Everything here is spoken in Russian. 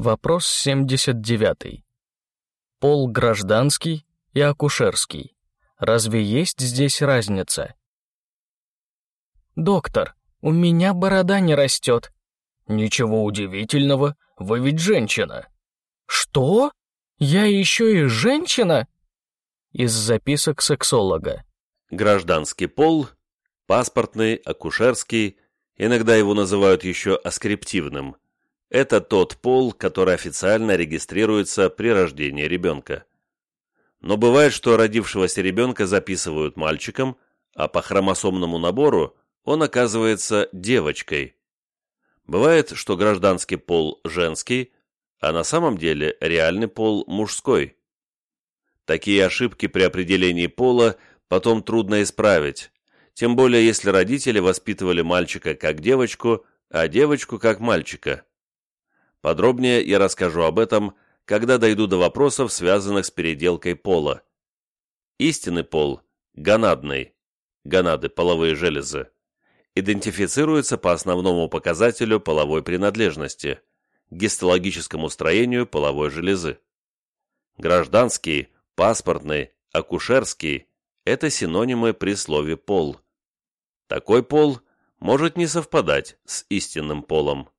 Вопрос 79. Пол гражданский и акушерский. Разве есть здесь разница? Доктор, у меня борода не растет. Ничего удивительного, вы ведь женщина. Что? Я еще и женщина? Из записок сексолога. Гражданский пол, паспортный, акушерский, иногда его называют еще аскриптивным – это тот пол, который официально регистрируется при рождении ребенка. Но бывает, что родившегося ребенка записывают мальчиком, а по хромосомному набору он оказывается девочкой. Бывает, что гражданский пол женский, а на самом деле реальный пол мужской. Такие ошибки при определении пола потом трудно исправить, тем более если родители воспитывали мальчика как девочку, а девочку как мальчика. Подробнее я расскажу об этом, когда дойду до вопросов, связанных с переделкой пола. Истинный пол, гонадный, гонады, половые железы, идентифицируется по основному показателю половой принадлежности, гистологическому строению половой железы. Гражданский, паспортный, акушерский – это синонимы при слове «пол». Такой пол может не совпадать с истинным полом.